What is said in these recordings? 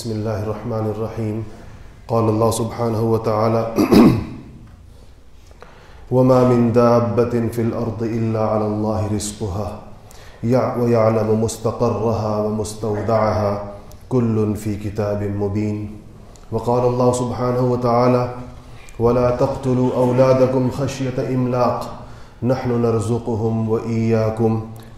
بسم الله الرحمن الرحيم قال الله سبحانه وتعالى وما من دابة في الأرض إلا على الله رزقها ويعلم مستقرها ومستودعها كل في كتاب مبين وقال الله سبحانه وتعالى ولا تقتلوا أولادكم خشية إملاق نحن نرزقهم وإياكم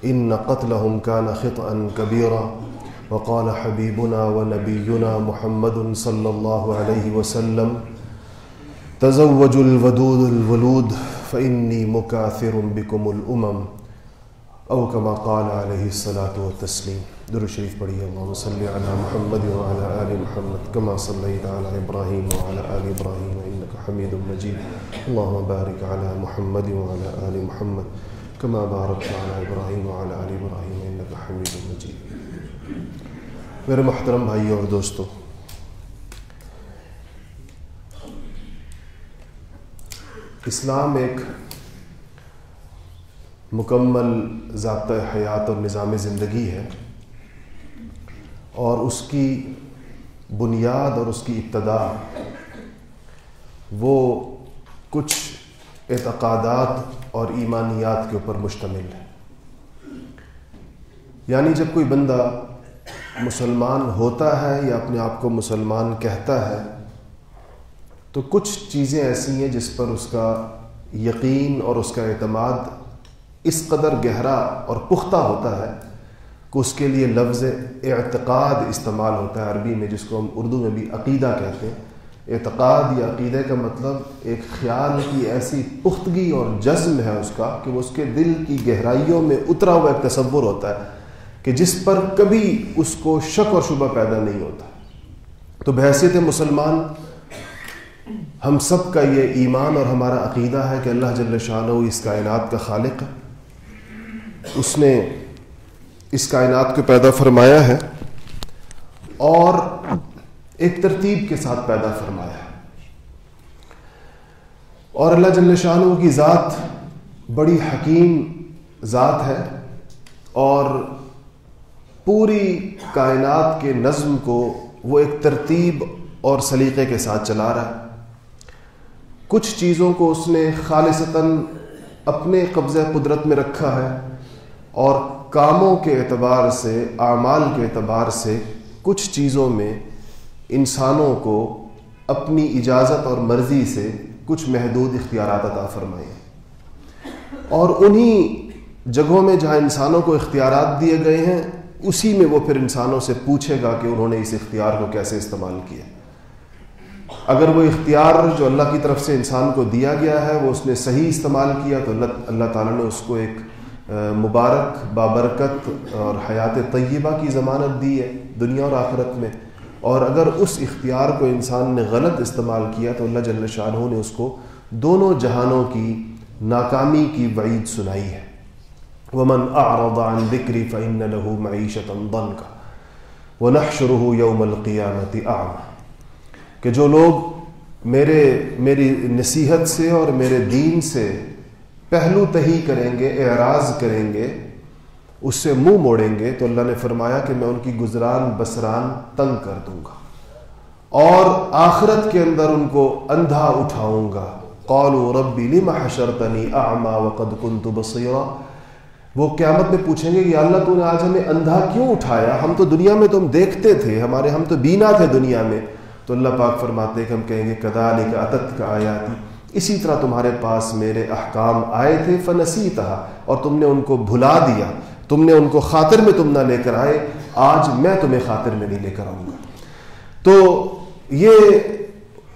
إن قتلهم كان خطأ كبيرا وقال حبيبنا ونبينا محمد صلى الله عليه وسلم تزوجوا الودود الولود، فإني مكاثر بكم الأمم. أو كما قال عليه الصلاة والتسليم. در الشريف پڑھیے، اللهم صل على محمد وعلى آل محمد، كما صليت على إبراهيم وعلى آل إبراهيم، إنك حميد مجيد. اللهم بارك على محمد وعلى آل محمد، كما باركت على إبراهيم وعلى آل إبراهيم، إنك حميد مجيد. میرے محترم بھائیوں اور دوستوں اسلام ایک مکمل ضابطۂ حیات اور نظام زندگی ہے اور اس کی بنیاد اور اس کی ابتدا وہ کچھ اعتقادات اور ایمانیات کے اوپر مشتمل ہے۔ یعنی جب کوئی بندہ مسلمان ہوتا ہے یا اپنے آپ کو مسلمان کہتا ہے، تو کچھ چیزیں ایسی ہیں جس پر اس کا یقین اور اس کا اعتماد اس قدر گہرا اور پختہ ہوتا ہے کہ اس کے لیے لفظ اعتقاد استعمال ہوتا ہے عربی میں، جس کو ہم اردو میں بھی عقیدہ کہتے ہیں۔ اعتقاد یا عقیدے کا مطلب ایک خیال کی ایسی پختگی اور جزم ہے اس کا کہ وہ اس کے دل کی گہرائیوں میں اترا ہوا ایک تصور ہوتا ہے۔ کہ جس پر کبھی اس کو شک اور شبہ پیدا نہیں ہوتا۔ تو بحثیت مسلمان، ہم سب کا یہ ایمان اور ہمارا عقیدہ ہے کہ اللہ جل شاہ اس کائنات کا خالق ہے۔ اس نے اس کائنات کو پیدا فرمایا ہے اور ایک ترتیب کے ساتھ پیدا فرمایا ہے۔ اور اللہ جل شاہ کی ذات بڑی حکیم ذات ہے اور پوری کائنات کے نظم کو وہ ایک ترتیب اور سلیقے کے ساتھ چلا رہا ہے۔ کچھ چیزوں کو اس نے خالصتاً اپنے قبضہ قدرت میں رکھا ہے اور کاموں کے اعتبار سے، اعمال کے اعتبار سے کچھ چیزوں میں انسانوں کو اپنی اجازت اور مرضی سے کچھ محدود اختیارات عطا فرمائے۔ اور انہی جگہوں میں جہاں انسانوں کو اختیارات دیے گئے ہیں اسی میں وہ پھر انسانوں سے پوچھے گا کہ انہوں نے اس اختیار کو کیسے استعمال کیا۔ اگر وہ اختیار جو اللہ کی طرف سے انسان کو دیا گیا ہے، وہ اس نے صحیح استعمال کیا، تو اللہ اللہ تعالیٰ نے اس کو ایک مبارک، بابرکت اور حیات طیبہ کی ضمانت دی ہے دنیا اور آخرت میں۔ اور اگر اس اختیار کو انسان نے غلط استعمال کیا، تو اللہ جل شاہ نے اس کو دونوں جہانوں کی ناکامی کی وعید سنائی ہے۔ ومن اعرض عن ذکری فإن له معیشتا ضنکا ونحشره یوم القیامت اعما کہ جو لوگ میرے میری نصیحت سے اور میرے دین سے پہلو تہی کریں گے، اعراض کریں گے، اس سے منہ موڑیں گے، تو اللہ نے فرمایا کہ میں ان کی گزران بسران تنگ کر دوں گا اور آخرت کے اندر ان کو اندھا اٹھاؤں گا۔ قالوا ربی لما حشرتنی اعما وقد كنت بصیرا وہ قیامت میں پوچھیں گے کہ اللہ تو نے آج ہمیں اندھا کیوں اٹھایا؟ ہم تو دنیا میں تو ہم دیکھتے تھے، ہمارے ہم تو بینا تھے دنیا میں۔ تو اللہ پاک فرماتے کہ ہم کہیں گے کدال کا عطت کا آیاتی اسی طرح تمہارے پاس میرے احکام آئے تھے فنسی اور تم نے ان کو بھلا دیا۔ تم نے ان کو خاطر میں تم نہ لے کر آئے، آج میں تمہیں خاطر میں نہیں لے کر آؤں گا۔ تو یہ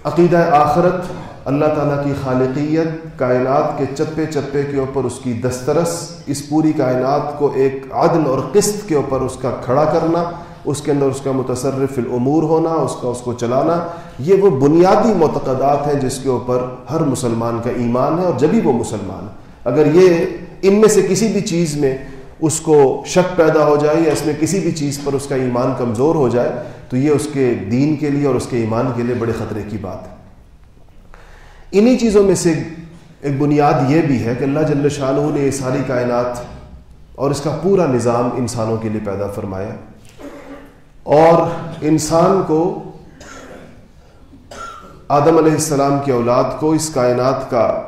عقیدہ آخرت اللہ تعالیٰ کی خالقیت کائنات کے چپے چپے کے اوپر اس کی دسترس، اس پوری کائنات کو ایک عدل اور قسط کے اوپر اس کا کھڑا کرنا، اس کے اندر اس کا متصرف الامور ہونا، اس کا اس کو چلانا، یہ وہ بنیادی معتقدات ہیں جس کے اوپر ہر مسلمان کا ایمان ہے اور جبھی وہ مسلمان ہے۔ اگر یہ ان میں سے کسی بھی چیز میں اس کو شک پیدا ہو جائے یا اس میں کسی بھی چیز پر اس کا ایمان کمزور ہو جائے، تو یہ اس کے دین کے لیے اور اس کے ایمان کے لیے بڑے خطرے کی بات ہے۔ انہی چیزوں میں سے ایک بنیاد یہ بھی ہے کہ اللہ جل شاہ نے یہ ساری کائنات اور اس کا پورا نظام انسانوں کے لیے پیدا فرمایا اور انسان کو آدم علیہ السلام کی اولاد کو اس کائنات کا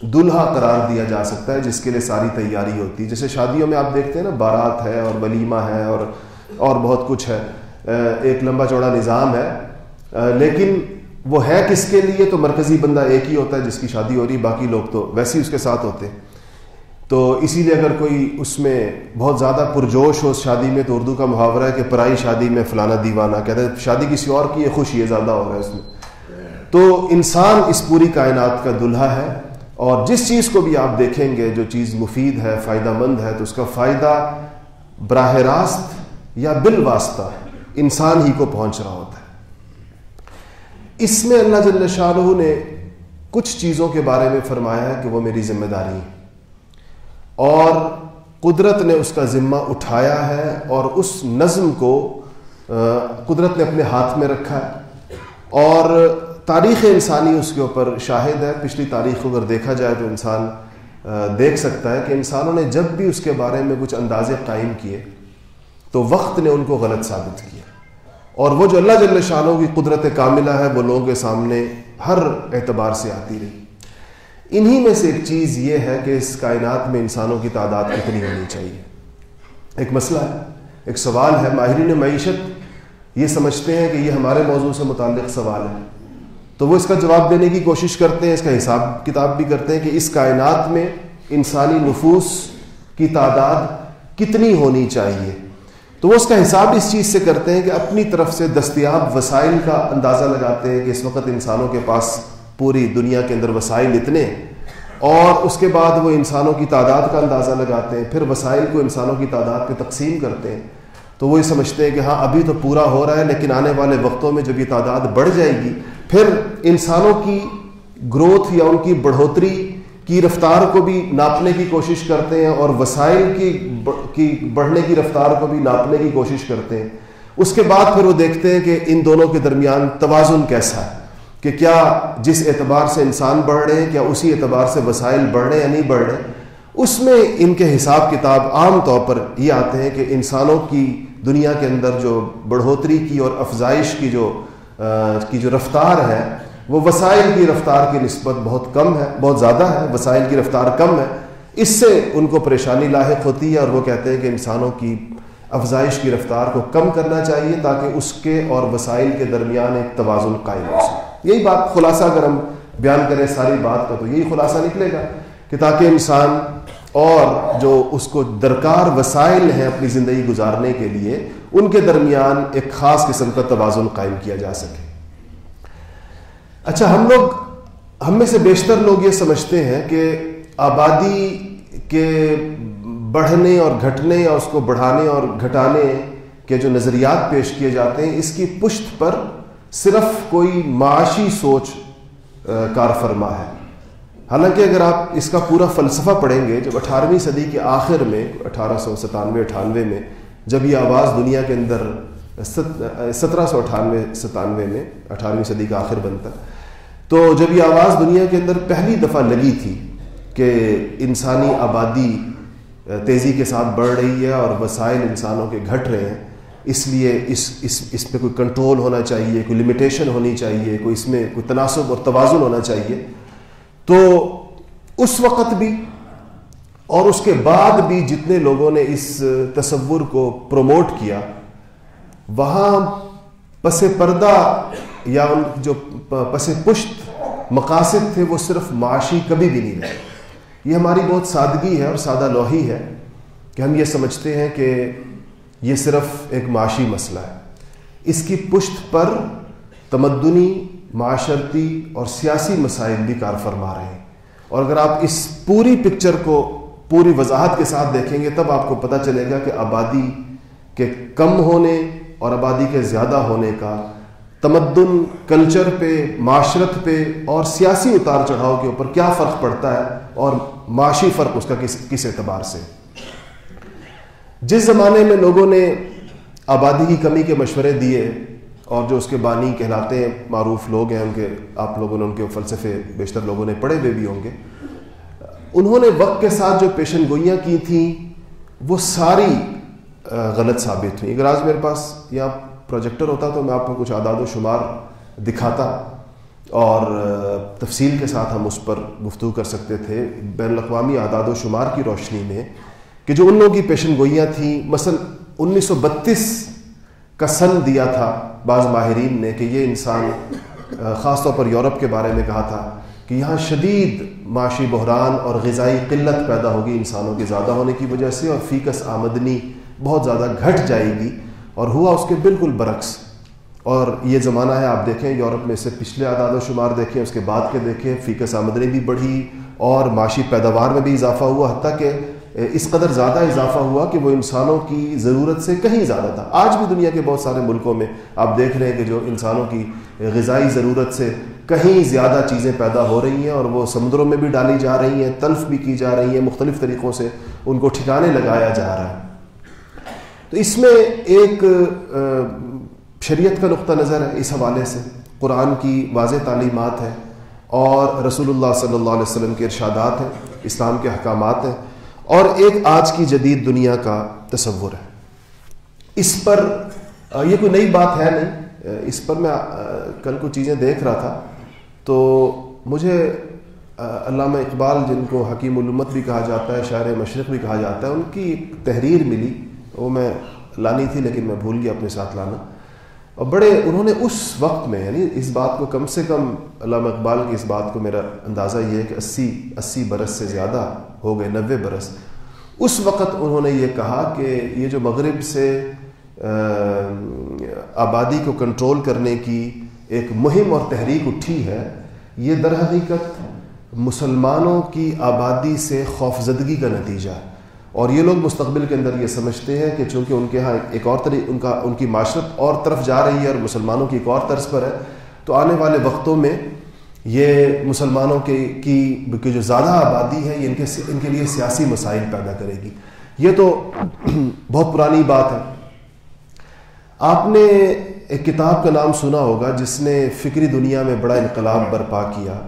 دلہا قرار دیا جا سکتا ہے، جس کے لیے ساری تیاری ہوتی ہے۔ جیسے شادیوں میں آپ دیکھتے ہیں نا، بارات ہے اور ولیمہ ہے اور اور بہت کچھ ہے۔ ایک لمبا چوڑا نظام ہے۔ لیکن وہ ہے کس کے لیے؟ تو مرکزی بندہ ایک ہی ہوتا ہے جس کی شادی ہو رہی، باقی لوگ تو ویسے ہی اس کے ساتھ ہوتے۔ ہیں تو اسی لیے اگر کوئی اس میں بہت زیادہ پرجوش ہو اس شادی میں، تو اردو کا محاورہ ہے کہ پرائی شادی میں فلانا دیوانہ کہتے ہیں شادی کسی اور کی ہے خوش، یہ زیادہ ہو رہا ہے اس میں۔ تو انسان اس پوری کائنات کا دلہا ہے اور جس چیز کو بھی آپ دیکھیں گے، جو چیز مفید ہے، فائدہ مند ہے، تو اس کا فائدہ براہ راست یا بال واسطہ انسان ہی کو پہنچ رہا ہوتا ہے۔ اس میں اللہ جل شاہ نے کچھ چیزوں کے بارے میں فرمایا ہے کہ وہ میری ذمہ داری ہے اور قدرت نے اس کا ذمہ اٹھایا ہے اور اس نظم کو قدرت نے اپنے ہاتھ میں رکھا ہے۔ اور تاریخ انسانی اس کے اوپر شاہد ہے۔ پچھلی تاریخ کو اگر دیکھا جائے تو انسان دیکھ سکتا ہے کہ انسانوں نے جب بھی اس کے بارے میں کچھ اندازے قائم کیے تو وقت نے ان کو غلط ثابت کیا۔ اور وہ جو اللہ جل شاہوں کی قدرت کاملہ ہے، وہ لوگوں کے سامنے ہر اعتبار سے آتی رہی۔ انہی میں سے ایک چیز یہ ہے کہ اس کائنات میں انسانوں کی تعداد کتنی ہونی چاہیے۔ ایک مسئلہ ہے، ایک سوال ہے، ماہرین معیشت یہ سمجھتے ہیں کہ یہ ہمارے موضوع سے متعلق سوال ہے۔ تو وہ اس کا جواب دینے کی کوشش کرتے ہیں، اس کا حساب کتاب بھی کرتے ہیں کہ اس کائنات میں انسانی نفوس کی تعداد کتنی ہونی چاہیے۔ تو وہ اس کا حساب اس چیز سے کرتے ہیں کہ اپنی طرف سے دستیاب وسائل کا اندازہ لگاتے ہیں کہ اس وقت انسانوں کے پاس پوری دنیا کے اندر وسائل اتنے اور اس کے بعد وہ انسانوں کی تعداد کا اندازہ لگاتے ہیں، پھر وسائل کو انسانوں کی تعداد پہ تقسیم کرتے ہیں۔ تو وہ یہ سمجھتے ہیں کہ ہاں ابھی تو پورا ہو رہا ہے، لیکن آنے والے وقتوں میں جب یہ تعداد بڑھ جائے گی، پھر انسانوں کی گروتھ یا ان کی بڑھوتری کی رفتار کو بھی ناپنے کی کوشش کرتے ہیں اور وسائل کی بڑھنے کی رفتار کو بھی ناپنے کی کوشش کرتے ہیں۔ اس کے بعد پھر وہ دیکھتے ہیں کہ ان دونوں کے درمیان توازن کیسا ہے، کہ کیا جس اعتبار سے انسان بڑھ رہے ہیں، کیا اسی اعتبار سے وسائل بڑھ رہے ہیں یا نہیں بڑھ رہے اس میں ان کے حساب کتاب عام طور پر یہ آتے ہیں کہ انسانوں کی دنیا کے اندر جو بڑھوتری کی اور افزائش کی جو کی جو رفتار ہے وہ وسائل کی رفتار کی نسبت بہت کم ہے، بہت زیادہ ہے، وسائل کی رفتار کم ہے۔ اس سے ان کو پریشانی لاحق ہوتی ہے اور وہ کہتے ہیں کہ انسانوں کی افزائش کی رفتار کو کم کرنا چاہیے تاکہ اس کے اور وسائل کے درمیان ایک توازن قائم ہو سکے۔ یہی بات خلاصہ اگر ہم بیان کریں ساری بات کا تو یہی خلاصہ نکلے گا کہ تاکہ انسان اور جو اس کو درکار وسائل ہیں اپنی زندگی گزارنے کے لیے، ان کے درمیان ایک خاص قسم کا توازن قائم کیا جا سکے۔ اچھا ہم لوگ، ہم میں سے بیشتر لوگ یہ سمجھتے ہیں کہ آبادی کے بڑھنے اور گھٹنے یا اس کو بڑھانے اور گھٹانے کے جو نظریات پیش کیے جاتے ہیں، اس کی پشت پر صرف کوئی معاشی سوچ کار فرما ہے۔ حالانکہ اگر آپ اس کا پورا فلسفہ پڑھیں گے، جب اٹھارہویں صدی کے آخر میں، اٹھارہ سو ستانوے، اٹھانوے میں، جب یہ آواز دنیا کے اندر سترہ سو اٹھانوے، ستانوے میں، اٹھارہویں صدی کا آخر بنتا تو جب یہ آواز دنیا کے اندر پہلی دفعہ لگی تھی کہ انسانی آبادی تیزی کے ساتھ بڑھ رہی ہے اور وسائل انسانوں کے گھٹ رہے ہیں، اس لیے اس اس اس پہ کوئی کنٹرول ہونا چاہیے، کوئی لمیٹیشن ہونی چاہیے، کوئی اس میں کوئی تناسب اور توازن ہونا چاہیے۔ تو اس وقت بھی اور اس کے بعد بھی جتنے لوگوں نے اس تصور کو پروموٹ کیا، وہاں پس پردہ یا ان جو پس پشت مقاصد تھے وہ صرف معاشی کبھی بھی نہیں رہے۔ یہ ہماری بہت سادگی ہے اور سادہ لوہی ہے کہ ہم یہ سمجھتے ہیں کہ یہ صرف ایک معاشی مسئلہ ہے۔ اس کی پشت پر تمدنی، معاشرتی اور سیاسی مسائل بھی کار فرما رہے ہیں۔ اور اگر آپ اس پوری پکچر کو پوری وضاحت کے ساتھ دیکھیں گے تب آپ کو پتہ چلے گا کہ آبادی کے کم ہونے اور آبادی کے زیادہ ہونے کا تمدن، کلچر پہ، معاشرت پہ اور سیاسی اتار چڑھاؤ کے اوپر کیا فرق پڑتا ہے اور معاشی فرق اس کا کس کس اعتبار سے؟ جس زمانے میں لوگوں نے آبادی کی کمی کے مشورے دیے اور جو اس کے بانی کہلاتے ہیں معروف لوگ ہیں، ان کے، آپ لوگوں نے ان کے فلسفے بیشتر لوگوں نے پڑھے ہوئے بھی ہوں گے، انہوں نے وقت کے ساتھ جو پیشن گوئیاں کی تھیں، وہ ساری غلط ثابت ہوئیں اگر آج میرے پاس یہاں پروجیکٹر ہوتا تو میں آپ کو کچھ اعداد و شمار دکھاتا اور تفصیل کے ساتھ ہم اس پر گفتگو کر سکتے تھے بین الاقوامی اعداد و شمار کی روشنی میں کہ جو ان لوگوں کی پیشن گوئیاں تھیں، مثلا انیس سو بتیس کا سن دیا تھا بعض ماہرین نے کہ یہ انسان خاص طور پر یورپ کے بارے میں کہا تھا کہ یہاں شدید معاشی بحران اور غذائی قلت پیدا ہوگی انسانوں کے زیادہ ہونے کی وجہ سے اور فیکس آمدنی بہت زیادہ گھٹ جائے گی اور ہوا اس کے بالکل برعکس۔ اور یہ زمانہ ہے، آپ دیکھیں یورپ میں سے پچھلے اعداد و شمار دیکھیں، اس کے بعد کے دیکھیں فیکس آمدنی بھی بڑھی اور معاشی پیداوار میں بھی اضافہ ہوا، حتیٰ کہ اس قدر زیادہ اضافہ ہوا کہ وہ انسانوں کی ضرورت سے کہیں زیادہ تھا۔ آج بھی دنیا کے بہت سارے ملکوں میں آپ دیکھ رہے ہیں کہ جو انسانوں کی غذائی ضرورت سے کہیں زیادہ چیزیں پیدا ہو رہی ہیں اور وہ سمندروں میں بھی ڈالی جا رہی ہیں، تلف بھی کی جا رہی ہیں، مختلف طریقوں سے ان کو ٹھکانے لگایا جا رہا ہے۔ تو اس میں ایک شریعت کا نقطہ نظر ہے اس حوالے سے۔ قرآن کی واضح تعلیمات ہیں اور رسول اللہ صلی اللہ علیہ وسلم کے ارشادات ہیں، اسلام کے احکامات ہیں۔ اور ایک آج کی جدید دنیا کا تصور ہے۔ اس پر یہ کوئی نئی بات ہے نہیں۔ اس پر میں کل کچھ چیزیں دیکھ رہا تھا۔ تو مجھے علامہ اقبال جن کو حکیم علومت بھی کہا جاتا ہے، شاعر مشرق بھی کہا جاتا ہے، ان کی ایک تحریر ملی۔ وہ میں لانی تھی لیکن میں بھول گیا اپنے ساتھ لانا۔ اور بڑے انہوں نے اس وقت میں یعنی اس بات کو کم سے کم علامہ اقبال کی اس بات کو میرا اندازہ یہ ہے کہ اسی اسی برس سے زیادہ ہو گئے، نوے برس۔ اس وقت انہوں نے یہ کہا کہ یہ جو مغرب سے آبادی کو کنٹرول کرنے کی ایک مہم اور تحریک اٹھی ہے، یہ در حقیقت مسلمانوں کی آبادی سے خوفزدگی کا نتیجہ ہے۔ اور یہ لوگ مستقبل کے اندر یہ سمجھتے ہیں کہ چونکہ ان کے ہاں ایک اور طریق ان کا ان کی معاشرت اور طرف جا رہی ہے اور مسلمانوں کی ایک اور طرز پر ہے، تو آنے والے وقتوں میں یہ مسلمانوں کے کی جو زیادہ آبادی ہے، یہ ان کے ان کے لیے سیاسی مسائل پیدا کرے گی۔ یہ تو بہت پرانی بات ہے۔ آپ نے ایک کتاب کا نام سنا ہوگا جس نے فکری دنیا میں بڑا انقلاب برپا کیا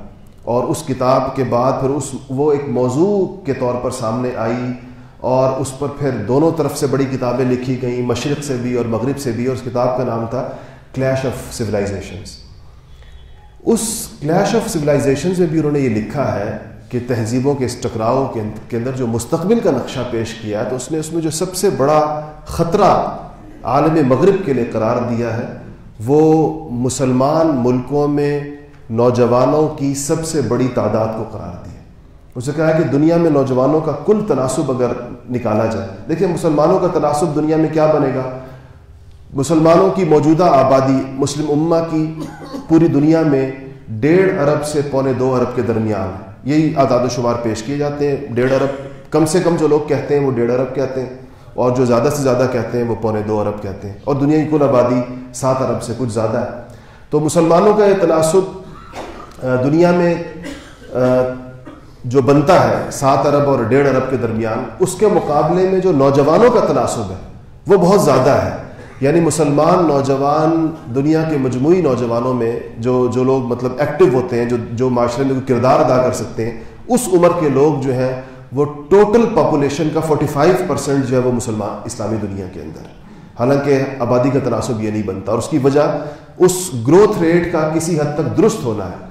اور اس کتاب کے بعد پھر اس وہ ایک موضوع کے طور پر سامنے آئی۔ اور اس پر پھر دونوں طرف سے بڑی کتابیں لکھی گئیں، مشرق سے بھی اور مغرب سے بھی، اور اس کتاب کا نام تھا کلیش آف سویلائزیشنس اس کلیش آف سویلائزیشنز میں بھی انہوں نے یہ لکھا ہے کہ تہذیبوں کے اس ٹکراؤ کے اندر جو مستقبل کا نقشہ پیش کیا ہے تو اس نے اس میں جو سب سے بڑا خطرہ عالم مغرب کے لیے قرار دیا ہے، وہ مسلمان ملکوں میں نوجوانوں کی سب سے بڑی تعداد کو قرار دیا۔ اسے کہا کہ دنیا میں نوجوانوں کا کل تناسب اگر نکالا جائے۔ دیکھیں مسلمانوں کا تناسب دنیا میں کیا بنے گا؟ مسلمانوں کی موجودہ آبادی، مسلم امہ کی پوری دنیا میں ڈیڑھ ارب سے پونے دو ارب کے درمیان یہی اعداد و شمار پیش کیے جاتے ہیں۔ ڈیڑھ ارب، کم سے کم جو لوگ کہتے ہیں وہ ڈیڑھ ارب کہتے ہیں، اور جو زیادہ سے زیادہ کہتے ہیں وہ پونے دو ارب کہتے ہیں۔ اور دنیا کی کل آبادی سات ارب سے کچھ زیادہ ہے۔ تو مسلمانوں کا یہ تناسب دنیا میں جو بنتا ہے سات ارب اور ڈیڑھ ارب کے درمیان، اس کے مقابلے میں جو نوجوانوں کا تناسب ہے، وہ بہت زیادہ ہے۔ یعنی مسلمان نوجوان، دنیا کے مجموعی نوجوانوں میں جو جو لوگ مطلب ایکٹیو ہوتے ہیں، جو جو معاشرے میں کردار ادا کر سکتے ہیں، اس عمر کے لوگ جو ہیں، وہ ٹوٹل پاپولیشن کا فورٹی فائیو پرسینٹ جو ہے وہ مسلمان اسلامی دنیا کے اندر حالانکہ آبادی کا تناسب یہ نہیں بنتا، اور اس کی وجہ اس گروتھ ریٹ کا کسی حد تک درست ہونا ہے۔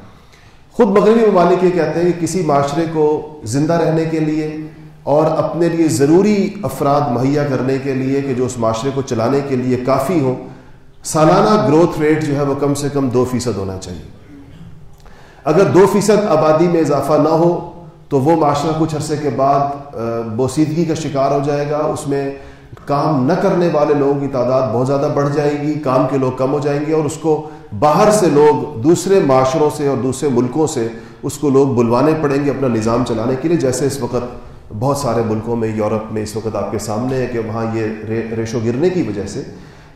خود مغربی ممالک یہ کہتے ہیں کہ کسی معاشرے کو زندہ رہنے کے لیے اور اپنے لیے ضروری افراد مہیا کرنے کے لیے کہ جو اس معاشرے کو چلانے کے لیے کافی ہوں، سالانہ گروتھ ریٹ جو ہے وہ کم سے کم دو فیصد ہونا چاہیے۔ اگر دو فیصد آبادی میں اضافہ نہ ہو تو وہ معاشرہ کچھ عرصے کے بعد بوسیدگی کا شکار ہو جائے گا۔ اس میں کام نہ کرنے والے لوگوں کی تعداد بہت زیادہ بڑھ جائے گی، کام کے لوگ کم ہو جائیں گے اور اس کو باہر سے لوگ دوسرے معاشروں سے اور دوسرے ملکوں سے اس کو لوگ بلوانے پڑیں گے اپنا نظام چلانے کے لیے، جیسے اس وقت بہت سارے ملکوں میں، یورپ میں اس وقت آپ کے سامنے ہے کہ وہاں یہ ریشو گرنے کی وجہ سے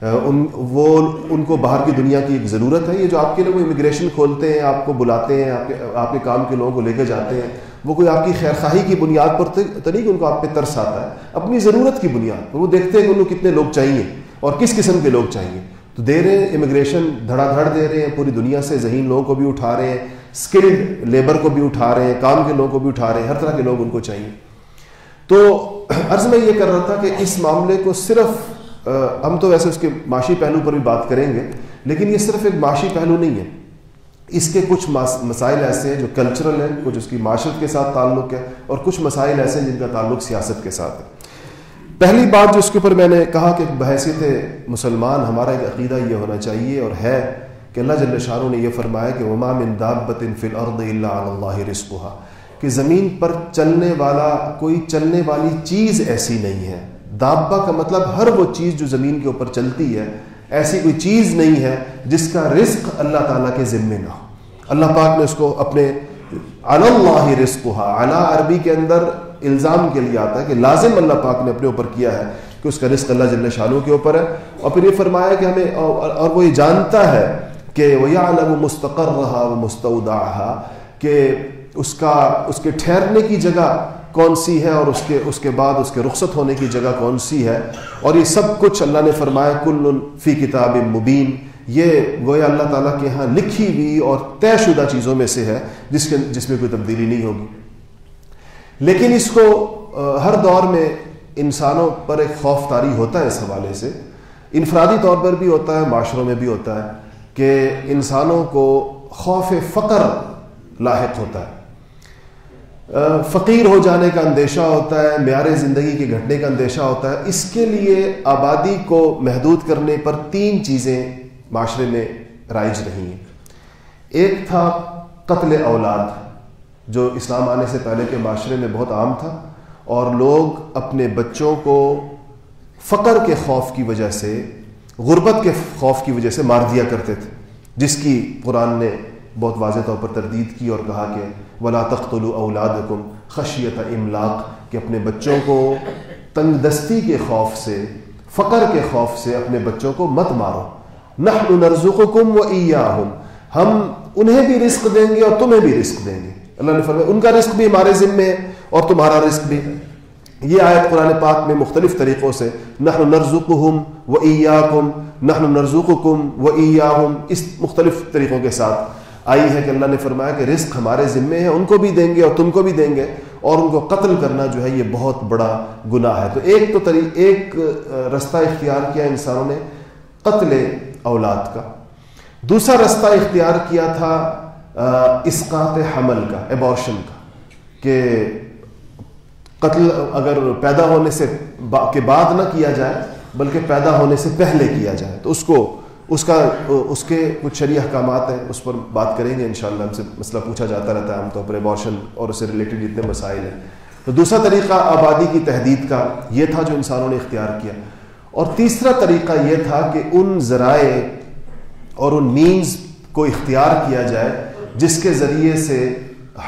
ان، وہ ان کو باہر کی دنیا کی ایک ضرورت ہے، یہ جو آپ کے لوگ امیگریشن کھولتے ہیں، آپ کو بلاتے ہیں، آپ کے آپ کے کام کے لوگوں کو لے کے جاتے ہیں، وہ کوئی آپ کی خیر خواہی کی بنیاد پر تو نہیں کہ ان کو آپ پہ ترس آتا ہے، اپنی ضرورت کی بنیاد پر، وہ دیکھتے ہیں کہ ان کو کتنے لوگ چاہیے اور کس قسم کے لوگ چاہیے۔ تو دے رہے ہیں امیگریشن دھڑا دھڑ دے رہے ہیں، پوری دنیا سے ذہین لوگوں کو بھی اٹھا رہے ہیں اسکلڈ لیبر کو بھی اٹھا رہے ہیں، کام کے لوگوں کو بھی اٹھا رہے ہیں، ہر طرح کے لوگ ان کو چاہیے۔ تو عرض میں یہ کر رہا تھا کہ اس معاملے کو صرف ہم تو ویسے اس کے معاشی پہلو پر بھی بات کریں گے، لیکن یہ صرف ایک معاشی پہلو نہیں ہے۔ اس کے کچھ مسائل ایسے ہیں جو کلچرل ہیں، کچھ اس کی معاشرت کے ساتھ تعلق ہے، اور کچھ مسائل ایسے ہیں جن کا تعلق سیاست کے ساتھ ہے۔ پہلی بات جو اس کے اوپر میں نے کہا کہ بحیثیت مسلمان، ہمارا ایک عقیدہ یہ ہونا چاہیے اور ہے کہ اللہ جل شاہ نے یہ فرمایا کہ وما من دابت فی الارض الا علی اللہ رزقها۔ کہ زمین پر چلنے والا، کوئی چلنے والی چیز ایسی نہیں ہے۔ دابا کا مطلب ہر وہ چیز جو زمین کے اوپر چلتی ہے، ایسی کوئی چیز نہیں ہے جس کا رزق اللہ تعالیٰ کے ذمے نہ ہو۔ اللہ پاک نے اس کو اپنے اللہ رزق علا عربی کے اندر الزام کے لیے آتا ہے کہ لازم اللہ پاک نے اپنے اوپر کیا ہے کہ اس کا رزق اللہ جل شاہ کے اوپر ہے۔ اور پھر یہ فرمایا کہ ہمیں، اور وہ یہ جانتا ہے کہ وہ یا الگ مستقر رہا وہ مستعودہ کہ اس کا، اس کے ٹھہرنے کی جگہ کون سی ہے اور اس کے اس کے بعد اس کے رخصت ہونے کی جگہ کون سی ہے۔ اور یہ سب کچھ اللہ نے فرمایا، کل فی کتاب مبین۔ یہ گویا اللہ تعالیٰ کے ہاں لکھی ہوئی اور طے شدہ چیزوں میں سے ہے، جس کے، جس میں کوئی تبدیلی نہیں ہوگی۔ لیکن اس کو ہر دور میں انسانوں پر ایک خوف تاری ہوتا ہے اس حوالے سے۔ انفرادی طور پر بھی ہوتا ہے، معاشروں میں بھی ہوتا ہے کہ انسانوں کو خوف فقر لاحق ہوتا ہے۔ فقیر ہو جانے کا اندیشہ ہوتا ہے، معیار زندگی کے گھٹنے کا اندیشہ ہوتا ہے۔ اس کے لیے آبادی کو محدود کرنے پر تین چیزیں معاشرے میں رائج رہی ہیں۔ ایک تھا قتل اولاد۔ جو اسلام آنے سے پہلے کے معاشرے میں بہت عام تھا، اور لوگ اپنے بچوں کو فقر کے خوف کی وجہ سے، غربت کے خوف کی وجہ سے مار دیا کرتے تھے، جس کی قرآن نے بہت واضح طور پر تردید کی اور کہا کہ ولا تخت اولاد خشیت املاق کہ اپنے بچوں کو تنگ دستی کے خوف سے، فقر کے خوف سے اپنے بچوں کو مت مارو۔ نحن نرزقکم و ہم انہیں بھی رزق دیں گے اور تمہیں بھی رزق دیں گے۔ اللہ نے فرمایا، ان کا رزق بھی ہمارے ذمے ہے اور تمہارا رزق بھی یہ آیت قرآن پاک میں مختلف طریقوں سے نحن نرزقہم و ایاکم نحن نرزقکم و ایاہم، اس مختلف طریقوں کے ساتھ۔ آئی ہے کہ اللہ نے فرمایا کہ رزق ہمارے ذمے ہیں ان کو بھی دیں گے اور تم کو بھی دیں گے اور ان کو قتل کرنا جو ہے یہ بہت بڑا گناہ ہے۔ تو ایک تو تری ایک رستہ اختیار کیا انسانوں نے، قتل اولاد کا۔ دوسرا رستہ اختیار کیا تھا اسقاط حمل کا ایبارشن کا، کہ قتل اگر پیدا ہونے سے کے بعد نہ کیا جائے، بلکہ پیدا ہونے سے پہلے کیا جائے۔ تو اس کو، اس کا، اس کے کچھ شرعی احکامات ہیں، اس پر بات کریں گے، انشاءاللہ ہم سے مسئلہ پوچھا جاتا رہتا ہے عام طور پر ایبارشن اور اس سے ریلیٹڈ جتنے مسائل ہیں۔ تو دوسرا طریقہ آبادی کی تحدید کا یہ تھا جو انسانوں نے اختیار کیا۔ اور تیسرا طریقہ یہ تھا کہ ان ذرائع اور ان مینز کو اختیار کیا جائے جس کے ذریعے سے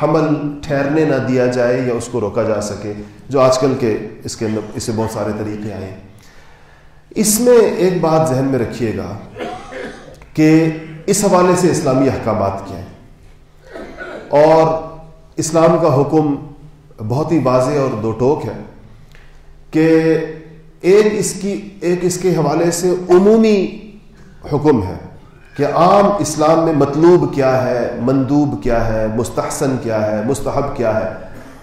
حمل ٹھہرنے نہ دیا جائے یا اس کو روکا جا سکے، جو آج کل کے اس کے اندر، اس سے بہت سارے طریقے آئے۔ ہیں اس میں ایک بات ذہن میں رکھیے گا کہ اس حوالے سے اسلامی احکامات کیا ہیں۔ اور اسلام کا حکم بہت ہی واضح اور دو ٹوک ہے کہ ایک اس کی، ایک اس کے حوالے سے عمومی حکم ہے۔ کہ عام اسلام میں مطلوب کیا ہے، مندوب کیا ہے، مستحسن کیا ہے، مستحب کیا ہے،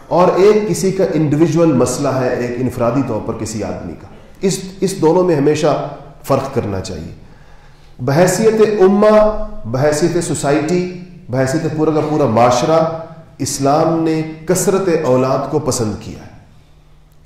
اور ایک کسی کا انڈیویجول مسئلہ ہے، ایک انفرادی طور پر کسی آدمی کا۔ اس اس دونوں میں ہمیشہ فرق کرنا چاہیے۔ بحیثیت امہ، بحیثیت سوسائٹی، بحیثیت پورا کا پورا معاشرہ اسلام نے کثرت اولاد کو پسند کیا ہے۔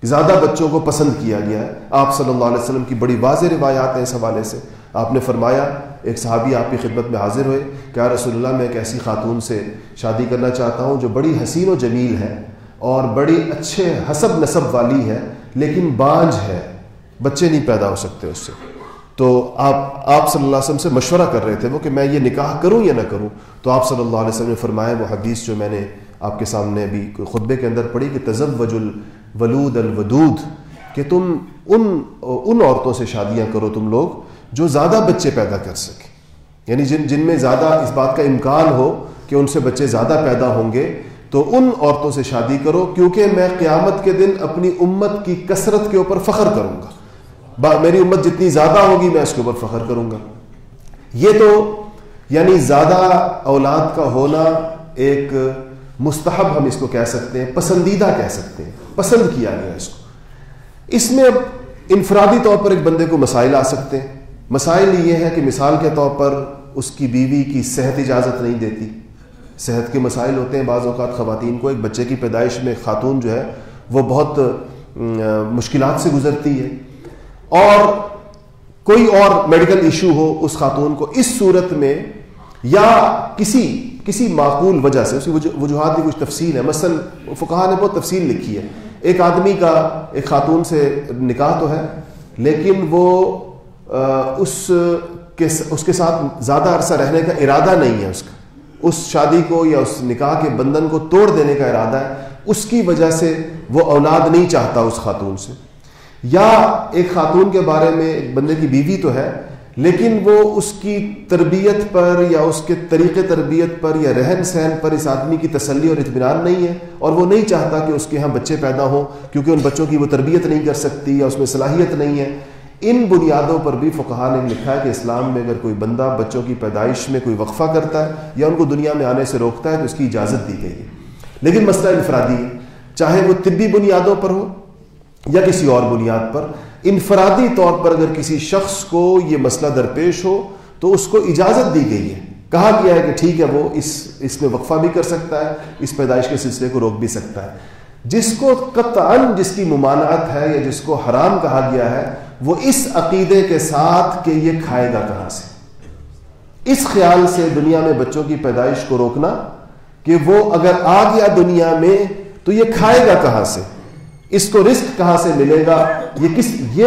زیادہ بچوں کو پسند کیا گیا ہے۔ آپ صلی اللہ علیہ وسلم کی بڑی واضح روایات ہیں اس حوالے سے۔ آپ نے فرمایا ایک صحابی آپ کی خدمت میں حاضر ہوئے کہ رسول اللہ، میں ایک ایسی خاتون سے شادی کرنا چاہتا ہوں جو بڑی حسین و جمیل ہے اور بڑی اچھے حسب نصب والی ہے، لیکن بانج ہے۔ بچے نہیں پیدا ہو سکتے اس سے۔ تو آپ آپ صلی اللہ علیہ وسلم سے مشورہ کر رہے تھے وہ کہ میں یہ نکاح کروں یا نہ کروں؟ تو آپ صلی اللہ علیہ وسلم نے فرمایا، وہ حدیث جو میں نے آپ کے سامنے ابھی خطبے کے اندر پڑھی کہ تزب وج الولود الودود، کہ تم ان ان عورتوں سے شادیاں کرو تم لوگ جو زیادہ بچے پیدا کر سکیں یعنی جن جن میں زیادہ اس بات کا امکان ہو کہ ان سے بچے زیادہ پیدا ہوں گے، تو ان عورتوں سے شادی کرو، کیونکہ میں قیامت کے دن اپنی امت کی کثرت کے اوپر فخر کروں گا۔ میری امت جتنی زیادہ ہوگی، میں اس کے اوپر فخر کروں گا۔ یہ تو یعنی زیادہ اولاد کا ہونا ایک مستحب ہم اس کو کہہ سکتے ہیں، پسندیدہ کہہ سکتے ہیں۔ پسند کیا گیا اس کو۔ اس میں اب انفرادی طور پر ایک بندے کو مسائل آ سکتے ہیں۔ مسائل یہ ہے کہ مثال کے طور پر اس کی بیوی کی صحت اجازت نہیں دیتی۔ صحت کے مسائل ہوتے ہیں بعض اوقات خواتین کو، ایک بچے کی پیدائش میں خاتون جو ہے وہ بہت مشکلات سے گزرتی ہے۔ اور کوئی اور میڈیکل ایشو ہو اس خاتون کو اس صورت میں یا کسی کسی معقول وجہ سے اسی وجوہات کی کچھ تفصیل ہے۔ مثلا فقہ نے بہت تفصیل لکھی ہے۔ ایک آدمی کا، ایک خاتون سے نکاح تو ہے، لیکن وہ اس کے اس کے ساتھ زیادہ عرصہ رہنے کا ارادہ نہیں ہے اس کا۔ اس شادی کو یا اس نکاح کے بندھن کو توڑ دینے کا ارادہ ہے۔ اس کی وجہ سے وہ اولاد نہیں چاہتا اس خاتون سے۔ یا ایک خاتون کے بارے میں ایک بندے کی بیوی تو ہے، لیکن وہ اس کی تربیت پر یا اس کے طریقے تربیت پر یا رہن سہن پر اس آدمی کی تسلی اور اطمینان نہیں ہے اور وہ نہیں چاہتا کہ اس کے یہاں بچے پیدا ہوں، کیونکہ ان بچوں کی وہ تربیت نہیں کر سکتی یا اس میں صلاحیت نہیں ہے۔ ان بنیادوں پر بھی فقہ نے لکھا ہے کہ اسلام میں اگر کوئی بندہ بچوں کی پیدائش میں کوئی وقفہ کرتا ہے یا ان کو دنیا میں آنے سے روکتا ہے تو اس کی اجازت دی گئی ہے۔ لیکن مسئلہ انفرادی ہے۔ چاہے وہ طبی بنیادوں پر ہو یا کسی اور بنیاد پر، انفرادی طور پر اگر کسی شخص کو یہ مسئلہ درپیش ہو تو اس کو اجازت دی گئی ہے۔ کہا گیا ہے کہ ٹھیک ہے، وہ اس اس میں وقفہ بھی کر سکتا ہے، اس پیدائش کے سلسلے کو روک بھی سکتا ہے۔ جس کو قطعا جس کی ممانعت ہے یا جس کو حرام کہا گیا ہے وہ اس عقیدے کے ساتھ کہ یہ کھائے گا کہاں سے؟ اس خیال سے دنیا میں بچوں کی پیدائش کو روکنا کہ وہ اگر آ گیا دنیا میں تو یہ کھائے گا کہاں سے؟ اس کو رزق کہاں سے ملے گا؟ یہ کس، یہ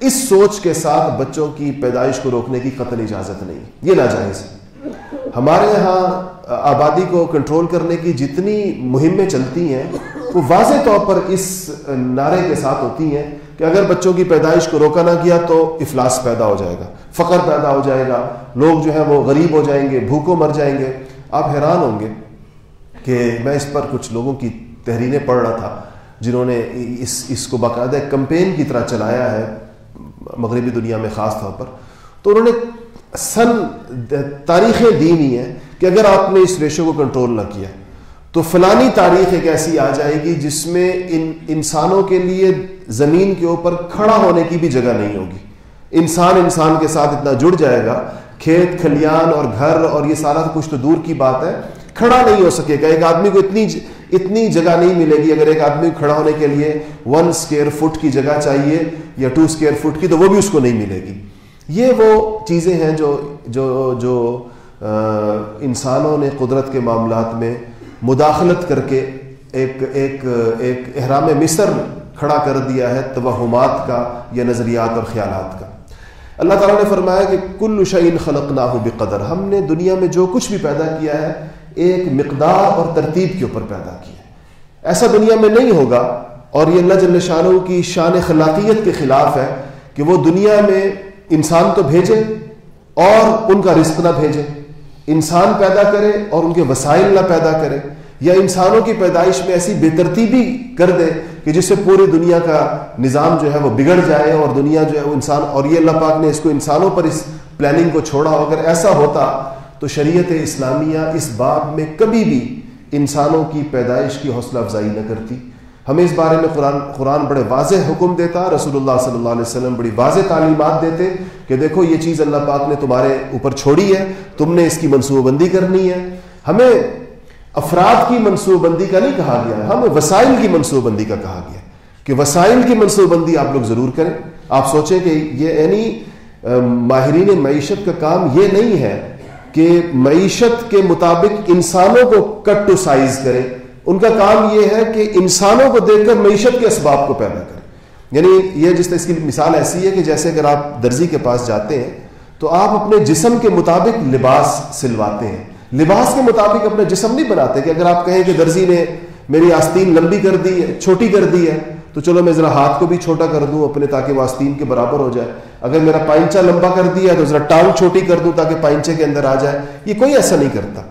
اس سوچ کے ساتھ بچوں کی پیدائش کو روکنے کی قطن اجازت نہیں۔ یہ ناجائز ہے۔ ہمارے یہاں آبادی کو کنٹرول کرنے کی جتنی مہمیں چلتی ہیں وہ واضح طور پر اس نعرے کے ساتھ ہوتی ہیں۔ کہ اگر بچوں کی پیدائش کو روکا نہ کیا تو افلاس پیدا ہو جائے گا، فقر پیدا ہو جائے گا، لوگ جو ہے وہ غریب ہو جائیں گے، بھوکوں مر جائیں گے۔ آپ حیران ہوں گے کہ میں اس پر کچھ لوگوں کی تحریریں پڑھ رہا تھا جنہوں نے اس اس کو باقاعدہ کمپین کی طرح چلایا ہے مغربی دنیا میں خاص طور پر۔ تو انہوں نے سن تاریخیں دی ہوئی ہیں کہ اگر آپ نے اس ریشو کو کنٹرول نہ کیا تو فلانی تاریخ ایک ایسی آ جائے گی جس میں ان انسانوں کے لیے زمین کے اوپر کھڑا ہونے کی بھی جگہ نہیں ہوگی۔ انسان انسان کے ساتھ اتنا جڑ جائے گا، کھیت، کھلیان اور گھر اور یہ سارا کچھ تو دور کی بات ہے، کھڑا نہیں ہو سکے گا۔ ایک آدمی کو اتنی اتنی جگہ نہیں ملے گی۔ اگر ایک آدمی کھڑا ہونے کے لیے ون اسکیئر فٹ کی جگہ چاہیے یا ٹو اسکیئر فٹ کی، تو وہ بھی اس کو نہیں ملے گی۔ یہ وہ چیزیں ہیں جو جو جو انسانوں نے قدرت کے معاملات میں مداخلت کر کے ایک ایک ایک احرام مصر کھڑا کر دیا ہے توہمات کا یا نظریات اور خیالات کا۔ اللہ تعالیٰ نے فرمایا کہ کل شعین خلق نہ ہو بقدر، ہم نے دنیا میں جو کچھ بھی پیدا کیا ہے، ایک مقدار اور ترتیب کے اوپر پیدا کیا ہے۔ ایسا دنیا میں نہیں ہوگا، اور یہ اللہ جل شاہ کی شان خلاقیت کے خلاف ہے کہ وہ دنیا میں انسان تو بھیجے اور ان کا رزق نہ بھیجے۔ انسان پیدا کرے اور ان کے وسائل نہ پیدا کرے۔ یا انسانوں کی پیدائش میں ایسی بے ترتیبی کر دے کہ جس سے پوری دنیا کا نظام جو ہے وہ بگڑ جائے اور دنیا جو ہے وہ انسان اور یہ اللہ پاک نے اس کو انسانوں پر اس پلاننگ کو چھوڑا اگر ایسا ہوتا تو شریعت اسلامیہ اس باب میں کبھی بھی انسانوں کی پیدائش کی حوصلہ افزائی نہ کرتی۔ ہمیں اس بارے میں قرآن قرآن بڑے واضح حکم دیتا، رسول اللہ صلی اللہ علیہ وسلم بڑی واضح تعلیمات دیتے کہ دیکھو یہ چیز اللہ پاک نے تمہارے اوپر چھوڑی ہے، تم نے اس کی منصوبہ بندی کرنی ہے۔ ہمیں افراد کی منصوبہ بندی کا نہیں کہا گیا ہمیں وسائل کی منصوبہ بندی کا کہا گیا کہ وسائل کی منصوبہ بندی آپ لوگ ضرور کریں۔ آپ سوچیں کہ یہ یعنی ماہرین معیشت کا کام یہ نہیں ہے کہ معیشت کے مطابق انسانوں کو کٹ ٹو سائز کرے ان کا کام یہ ہے کہ انسانوں کو دیکھ کر معیشت کے اسباب کو پیدا کرے یعنی یہ جس طرح اس کی مثال ایسی ہے کہ جیسے اگر آپ درزی کے پاس جاتے ہیں تو آپ اپنے جسم کے مطابق لباس سلواتے ہیں۔ لباس کے مطابق اپنا جسم نہیں بناتے کہ اگر آپ کہیں کہ درزی نے میری آستین لمبی کر دی ہے، چھوٹی کر دی ہے، تو چلو میں ذرا ہاتھ کو بھی چھوٹا کر دوں اپنے تاکہ وہ آستین کے برابر ہو جائے۔ اگر میرا پائنچا لمبا کر دیا ہے تو ذرا ٹانگ چھوٹی کر دوں تاکہ پائنچے کے اندر آ جائے۔ یہ کوئی ایسا نہیں کرتا۔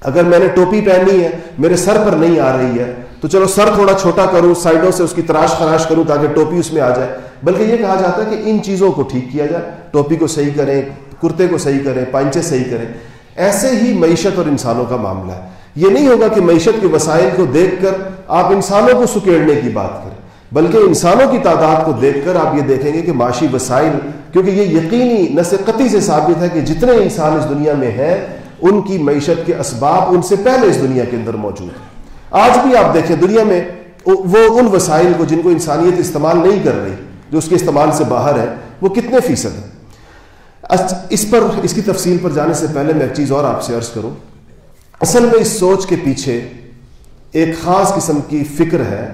اگر میں نے ٹوپی پہنی ہے، میرے سر پر نہیں آ رہی ہے، تو چلو سر تھوڑا چھوٹا کروں سائڈوں سے اس کی تراش خراش کروں تاکہ ٹوپی اس میں آ جائے۔ بلکہ یہ کہا جاتا ہے کہ ان چیزوں کو ٹھیک کیا جائے۔ ٹوپی کو صحیح کریں، کرتے کو صحیح کریں، پائنچے صحیح کریں۔ ایسے ہی معیشت اور انسانوں کا معاملہ ہے۔ یہ نہیں ہوگا کہ معیشت کے وسائل کو دیکھ کر آپ انسانوں کو سکیڑنے کی بات کریں، بلکہ انسانوں کی تعداد کو دیکھ کر آپ یہ دیکھیں گے کہ معاشی وسائل، کیونکہ یہ یقینی نسقتی سے ثابت ہے کہ جتنے انسان اس دنیا میں ہیں، ان کی معیشت کے اسباب ان سے پہلے اس دنیا کے اندر موجود ہیں۔ آج بھی آپ دیکھیں دنیا میں وہ ان وسائل کو جن کو انسانیت استعمال نہیں کر رہی، جو اس کے استعمال سے باہر ہے وہ کتنے فیصد ہیں؟ اس پر اس کی تفصیل پر جانے سے پہلے میں ایک چیز اور آپ سے عرض کروں۔ اصل میں اس سوچ کے پیچھے ایک خاص قسم کی فکر ہے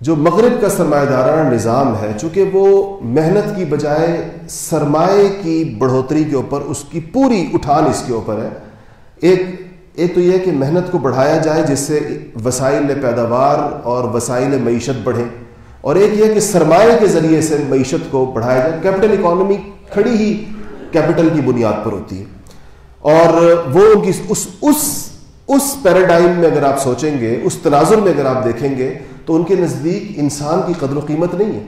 جو مغرب کا سرمایہ دارانہ نظام ہے، چونکہ وہ محنت کی بجائے سرمایہ کی بڑھوتری کے اوپر، اس کی پوری اٹھان اس کے اوپر ہے۔ ایک ایک تو یہ کہ محنت کو بڑھایا جائے، جس سے وسائل پیداوار اور وسائل معیشت بڑھیں۔ اور ایک یہ کہ سرمایہ کے ذریعے سے معیشت کو بڑھایا جائے۔ کیپٹل اکانومی کھڑی ہی کیپٹل کی بنیاد پر ہوتی ہے۔ اور وہ ان کی اس اس اس پیراڈائم میں اگر آپ سوچیں گے، اس تناظر میں اگر آپ دیکھیں گے، تو ان کے نزدیک انسان کی قدر و قیمت نہیں ہے۔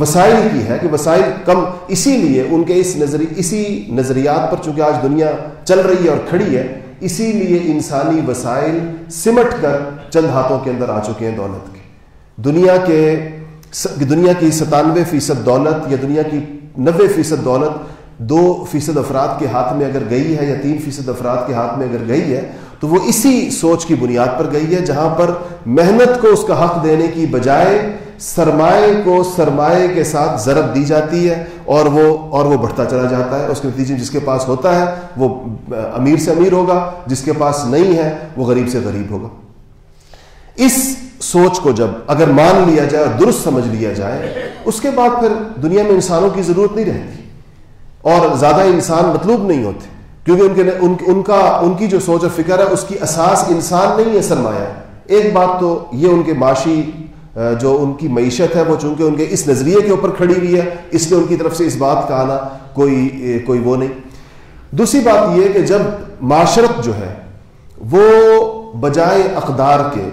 وسائل کی ہے کہ وسائل کم، اسی لیے ان کے اس نظری، اسی نظریات پر چونکہ آج دنیا چل رہی ہے اور کھڑی ہے، اسی لیے انسانی وسائل سمٹ کر چند ہاتھوں کے اندر آ چکے ہیں دولت کے۔ دنیا کے دنیا کی ستانوے فیصد دولت یا دنیا کی نوے فیصد دولت دو فیصد افراد کے ہاتھ میں اگر گئی ہے یا تین فیصد افراد کے ہاتھ میں اگر گئی ہے، تو وہ اسی سوچ کی بنیاد پر گئی ہے، جہاں پر محنت کو اس کا حق دینے کی بجائے سرمائے کو سرمایہ کے ساتھ ضرب دی جاتی ہے اور وہ اور وہ بڑھتا چلا جاتا ہے۔ اس کے نتیجے جس کے پاس ہوتا ہے، وہ امیر سے امیر ہوگا، جس کے پاس نہیں ہے، وہ غریب سے غریب ہوگا۔ اس سوچ کو جب اگر مان لیا جائے اور درست سمجھ لیا جائے، اس کے بعد پھر دنیا میں انسانوں کی ضرورت نہیں رہتی۔ اور زیادہ انسان مطلوب نہیں ہوتے کیونکہ ان کے ان, ان کا ان کی جو سوچ و فکر ہے اس کی اساس انسان نہیں ہے سرمایہ ایک بات تو یہ ان کے معاشی جو ان کی معیشت ہے وہ چونکہ ان کے اس نظریے کے اوپر کھڑی ہوئی ہے اس لیے ان کی طرف سے اس بات کا آنا کوئی کوئی وہ نہیں۔ دوسری بات یہ کہ جب معاشرت جو ہے وہ بجائے اقدار کے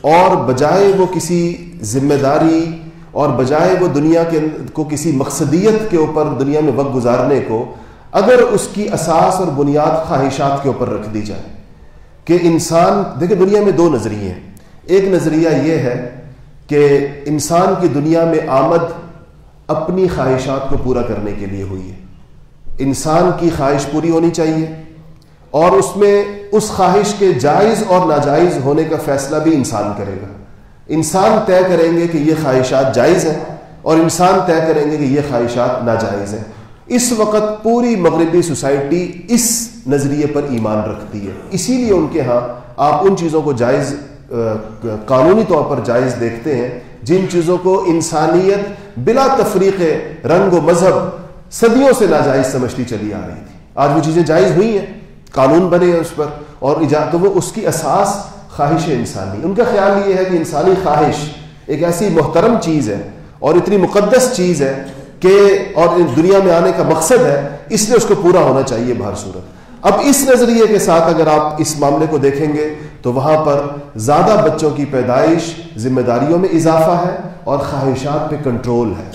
اور بجائے وہ کسی ذمہ داری اور بجائے وہ دنیا کے کو کسی مقصدیت کے اوپر دنیا میں وقت گزارنے کو، اگر اس کی اساس اور بنیاد خواہشات کے اوپر رکھ دی جائے کہ انسان، دیکھیں دنیا میں دو نظریے ہیں۔ ایک نظریہ یہ ہے کہ انسان کی دنیا میں آمد اپنی خواہشات کو پورا کرنے کے لیے ہوئی ہے۔ انسان کی خواہش پوری ہونی چاہیے اور اس میں اس خواہش کے جائز اور ناجائز ہونے کا فیصلہ بھی انسان کرے گا۔ انسان طے کریں گے کہ یہ خواہشات جائز ہیں اور انسان طے کریں گے کہ یہ خواہشات ناجائز ہیں۔ اس وقت پوری مغربی سوسائٹی اس نظریے پر ایمان رکھتی ہے۔ اسی لیے ان کے ہاں آپ ان چیزوں کو جائز قانونی طور پر جائز دیکھتے ہیں جن چیزوں کو انسانیت بلا تفریق رنگ و مذہب صدیوں سے ناجائز سمجھتی چلی آ رہی تھی۔ آج وہ چیزیں جائز ہوئی ہیں، قانون بنے ہیں اس پر اور تو وہ اس کی اساس خواہش انسانی۔ ان کا خیال یہ ہے کہ انسانی خواہش ایک ایسی محترم چیز ہے اور اتنی مقدس چیز ہے کہ اور دنیا میں آنے کا مقصد ہے، اس لیے اس کو پورا ہونا چاہیے بہر صورت اب اس نظریے کے ساتھ اگر آپ اس معاملے کو دیکھیں گے تو وہاں پر زیادہ بچوں کی پیدائش ذمہ داریوں میں اضافہ ہے اور خواہشات پہ کنٹرول ہے۔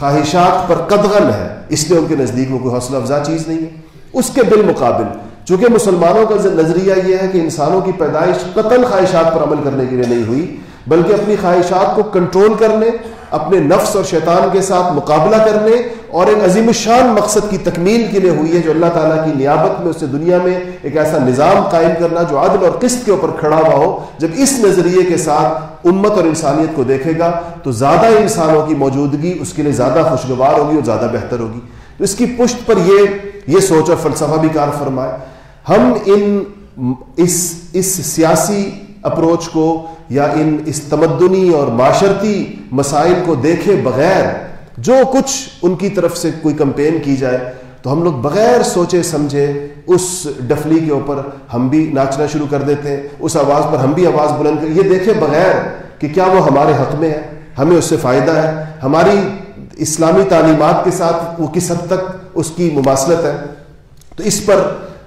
خواہشات پر قدغن ہے، اس لیے ان کے نزدیک وہ کوئی حوصلہ افزا چیز نہیں ہے۔ اس کے بالمقابل چونکہ مسلمانوں کا نظریہ یہ ہے کہ انسانوں کی پیدائش قتل خواہشات پر عمل کرنے کے لیے نہیں ہوئی، بلکہ اپنی خواہشات کو کنٹرول کرنے، اپنے نفس اور شیطان کے ساتھ مقابلہ کرنے اور ایک عظیم الشان مقصد کی تکمیل کے لیے ہوئی ہے، جو اللہ تعالیٰ کی نیابت میں اسے دنیا میں ایک ایسا نظام قائم کرنا جو عادل اور قسط کے اوپر کھڑا ہوا ہو، جب اس نظریے کے ساتھ امت اور انسانیت کو دیکھے گا، تو زیادہ انسانوں کی موجودگی اس کے لیے زیادہ خوشگوار ہوگی اور زیادہ بہتر ہوگی۔ تو اس کی پشت پر یہ یہ سوچ اور فلسفہ بھی کار فرمائے۔ ہم ان اس اس سیاسی اپروچ کو یا ان اس تمدنی اور معاشرتی مسائل کو دیکھے بغیر جو کچھ ان کی طرف سے کوئی کمپین کی جائے، تو ہم لوگ بغیر سوچے سمجھے اس ڈفلی کے اوپر ہم بھی ناچنا شروع کر دیتے ہیں، اس آواز پر ہم بھی آواز بلند کر، یہ دیکھے بغیر کہ کیا وہ ہمارے حق میں ہے، ہمیں اس سے فائدہ ہے، ہماری اسلامی تعلیمات کے ساتھ وہ کس حد تک اس کی مماثلت ہے۔ تو اس پر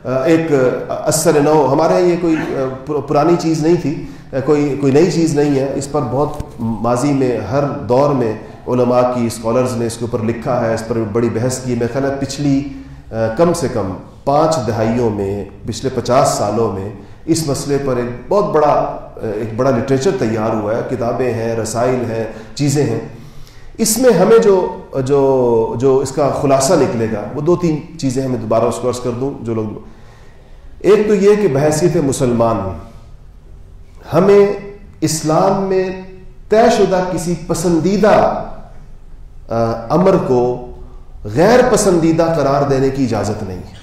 ایک اثر نو، ہمارے یہ کوئی پرانی چیز نہیں تھی کوئی کوئی نئی چیز نہیں ہے۔ اس پر بہت ماضی میں، ہر دور میں علماء کی اسکالرز نے اس کے اوپر لکھا ہے، اس پر بڑی بحث کی۔ میں خیال ہے پچھلی کم سے کم پانچ دہائیوں میں، پچھلے پچاس سالوں میں اس مسئلے پر ایک بہت بڑا ایک بڑا لٹریچر تیار ہوا ہے۔ کتابیں ہیں، رسائل ہیں، چیزیں ہیں۔ اس میں ہمیں جو جو جو اس کا خلاصہ نکلے گا، وہ دو تین چیزیں ہمیں دوبارہ اس کو عرض کر دوں، جو لوگ ایک تو یہ کہ بحثیت مسلمان، ہمیں اسلام میں طے شدہ کسی پسندیدہ امر کو غیر پسندیدہ قرار دینے کی اجازت نہیں ہے۔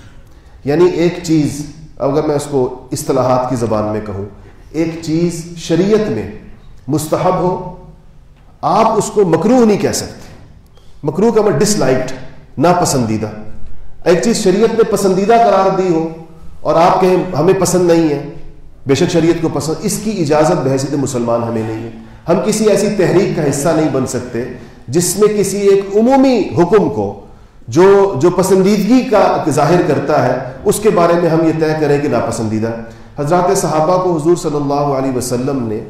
یعنی ایک چیز، اگر میں اس کو اصطلاحات کی زبان میں کہوں، ایک چیز شریعت میں مستحب ہو آپ اس کو مکروح نہیں کہہ سکتے۔ مکروح کا میں ڈس لائکڈ ناپسندیدہ۔ ایک چیز شریعت میں پسندیدہ قرار دی ہو اور آپ کہیں ہمیں پسند نہیں ہے۔ بے شک شریعت کو پسند، اس کی اجازت بحثیت مسلمان ہمیں نہیں ہے۔ ہم کسی ایسی تحریک کا حصہ نہیں بن سکتے جس میں کسی ایک عمومی حکم کو جو جو پسندیدگی کا ظاہر کرتا ہے، اس کے بارے میں ہم یہ طے کریں کہ ناپسندیدہ۔ حضرات صحابہ کو حضور صلی اللہ علیہ وسلم نے